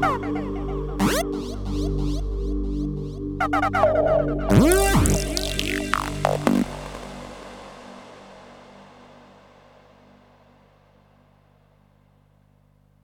Mm-hmm.